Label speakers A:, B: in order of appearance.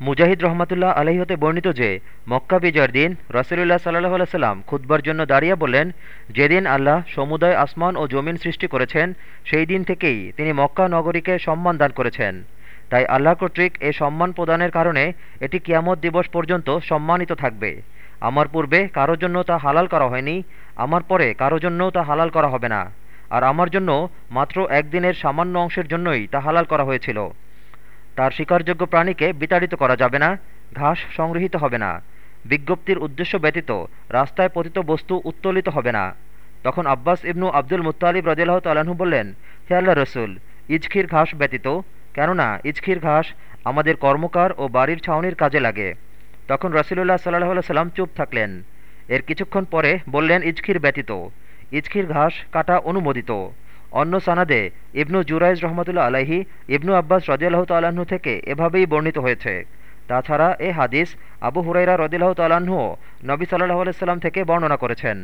A: মুজাহিদ রহমতুল্লাহ আলহী হতে বর্ণিত যে, মক্কা বিজয়ের দিন রসুলুল্লাহ সাল্লাহ আলাইসাল্লাম খুদ্বার জন্য দাঁড়িয়ে বললেন, যেদিন আল্লাহ সমুদয় আসমান ও জমিন সৃষ্টি করেছেন, সেই দিন থেকেই তিনি মক্কা নগরীকে সম্মান দান করেছেন। তাই আল্লাহ কর্তৃক এ সম্মান প্রদানের কারণে এটি কিয়ামত দিবস পর্যন্ত সম্মানিত থাকবে। আমার পূর্বে কারোর জন্য তা হালাল করা হয়নি, আমার পরে কারও জন্যও তা হালাল করা হবে না। আর আমার জন্য মাত্র একদিনের সামান্য অংশের জন্যই তা হালাল করা হয়েছিল। তার শিকারযোগ্য প্রাণীকে বিতাড়িত করা যাবে না, ঘাস সংগৃহীত হবে না। বিজ্ঞপ্তির উদ্দেশ্য ব্যতীত রাস্তায় পতিত বস্তু উত্তোলিত হবে না। তখন আব্বাস ইবনু আব্দুল মুতালিব রদিল্লাহ তালাহু বললেন, হে আল্লাহ রসুল, ইজখির ঘাস ব্যতীত, কেননা ইজখির ঘাস আমাদের কর্মকার ও বাড়ির ছাউনির কাজে লাগে। তখন রসিলুল্লাহ সাল্লাহ সাল্লাম চুপ থাকলেন। এর কিছুক্ষণ পরে বললেন, ইজখির ব্যতীত, ইজখির ঘাস কাটা অনুমোদিত। অন্য সানাদে ইবনু জুরাইজ রহমতুল্লা আলাহি ইবনু আব্বাস রদিয়াল্লাহ তাল্লাহ্ন থেকে এভাবেই বর্ণিত হয়েছে। তাছাড়া এ হাদিস আবু হুরাইরা রদিল্লাহ তাল্লাহ্ন নবী সাল্লাহ আলাইসাল্লাম থেকে বর্ণনা করেছেন।